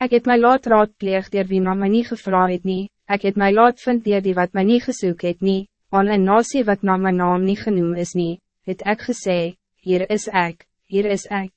Ik het my laat raadpleeg dier wie na my nie gevra het nie, ek het my laat vind dier die wat my nie gesoek het nie, aan een nasie wat na my naam nie genoem is nie, het ek gesê, hier is ek, hier is ek.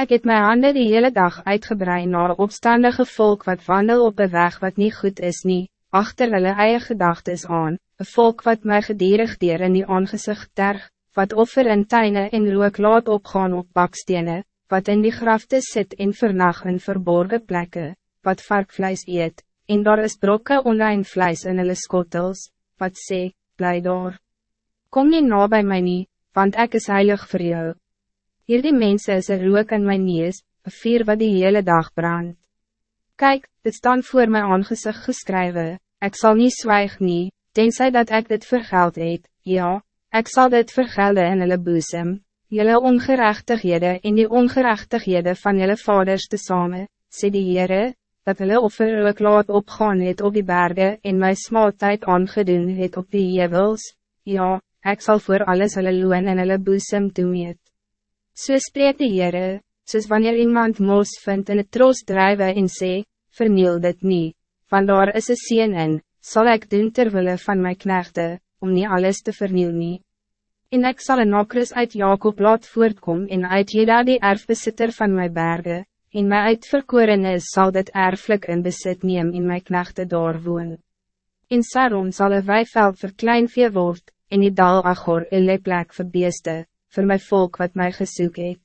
Ik het my handen die hele dag uitgebreid naar opstandige volk wat wandel op een weg wat niet goed is nie, achter hulle eie gedagtes aan, een volk wat my gedierig dier in die aangezicht terg, wat offer in tuine en rook laat opgaan op bakstenen, wat in die grafte zit in vernag in verborgen plekken, wat varkvlees eet, en daar is brokke onrein vlees in hulle skottels, wat sê, bly daar. Kom nie na bij my nie, want ik is heilig voor jou. Hierdie mense is een rook in my neus, een vier wat die hele dag brandt. Kijk, dit staan voor my aangezicht geskrywe, ik zal niet zwijg nie, tenzij dat ik dit vergeld het, ja, ik zal dit vergelden in hulle boezem, Jelle ongerechtighede en die ongerechtighede van jelle vaders te samen, sê die Heere, dat hulle offer ook laat opgaan het op die bergen en my smaaltijd aangedoen het op die jevels, ja, ik zal voor alles hulle loon en hulle boesem toemeet. So spreek die Heere, soos wanneer iemand mos vindt in het troost drijven en sê, verniel dit niet, van daar is een sien in, sal ek doen terwille van my knechte, om niet alles te verniel nie. En ik zal een nakris uit Jacob laat voortkom en uit Jeda die erfbezitter van mijn bergen, en my uitverkoren is sal dit erflik in besit neem in my knechte daar woon. In Saron sal een weiveld vir klein vee word, en die dal Agor een leplek vir beeste, vir my volk wat mij gesoek het.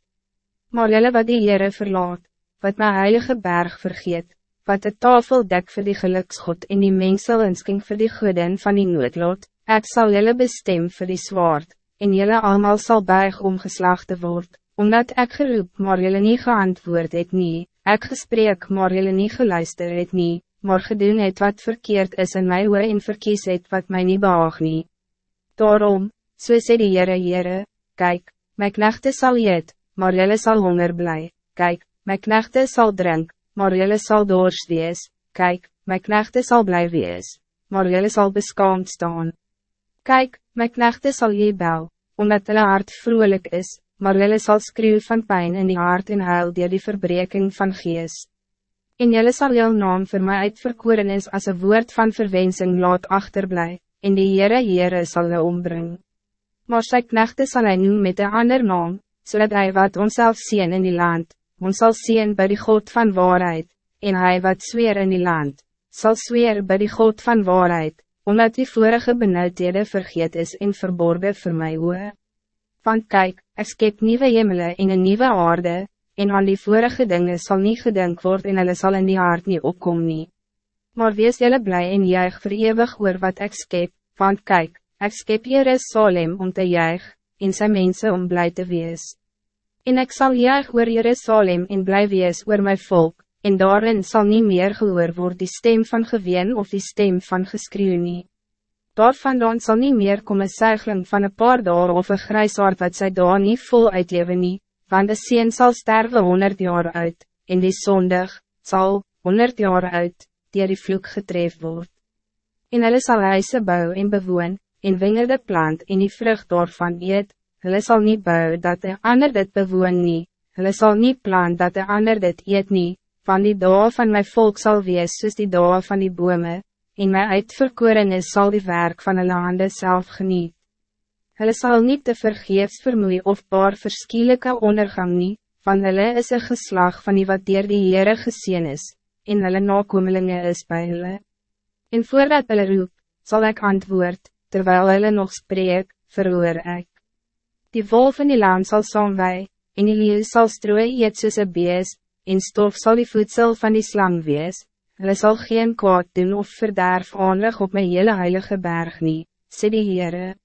Maar jylle wat die Heere verlaat, wat my heilige berg vergeet, wat de tafel dek vir die geluksgod en die mengsel insking vir die goeden van die noodlot, ek sal jylle bestem vir die zwaard, en jullie allemaal zal buig om geslacht word, omdat ik geroep maar jullie niet geantwoord het nie, ek gesprek maar jullie niet geluister het nie, maar gedoen het wat verkeerd is in my oor en verkies het wat mij niet behaag nie. Daarom, so sê die Heere Heere, kyk, my knechte sal eet, maar jullie zal honger bly, kyk, my knechte sal drink, maar jullie zal dors wees, kyk, my knechte sal bly wees, maar jullie zal beskaamd staan. Kijk, mijn knechte zal je bel, omdat hulle hart vrolijk is, maar hulle zal skreeuw van pijn in die hart en huil dier die verbreking van gees. En julle zal jou naam voor mij uitverkoren is als een woord van verwensing laat achterblij, en die Heere Heere sal jou ombring. Maar sy knechte sal hy noem met een ander naam, zodat hij wat onszelf zien in die land, ons zal zien bij die God van waarheid, en hij wat zweer in die land, zal zweer bij die God van waarheid, omdat die vorige benauwdhede vergeet is en verborgen voor mij oe. Want kijk, ik skep nieuwe hemelen in een nieuwe aarde, en aan die vorige dingen zal niet gedink worden en hulle sal in die hart niet opkom nie. Maar wees jylle blij en juig vir eeuwig oor wat ik skep, want kijk, ik skep Jerusalem om te juig, en zijn mensen om blij te wees. En ik zal juig oor Jerusalem en blij wees oor mijn volk, en daarin zal niet meer gehoor worden die stem van geween of die stem van geskreeuw nie. Daarvandaan zal niet meer komen zuigling van een paar dagen of een grijsaard wat zij daar niet vol uitleven nie, want de sien zal sterven honderd jaar uit, en die zondig, zal, honderd jaar uit, die die vloek getref word. En hulle sal huise bou en bewoon, en wingerde plant en die vrucht daarvan eet, hulle sal niet bou dat de ander dit bewoon nie, hulle sal niet plant dat de ander dit eet nie, van die dag van mijn volk zal wees soos die dag van die bome, en my uitverkoren is sal die werk van hulle hande self geniet. Hulle sal niet te vergeefs vermoei of paar verskielike ondergang nie, van hulle is een geslag van die wat dier die Heere geseen is, en hulle nakomelinge is bij hulle. En voordat hulle roep, zal ik antwoord, terwijl hulle nog spreek, verhoor ik. Die wolf in die land zal saamwij, en die leeuw sal strooi eet soos een beest, en stof zal die voedsel van die slang wees, hulle sal geen kwaad doen of verderf aanrig op my hele heilige berg nie, sê die Heere.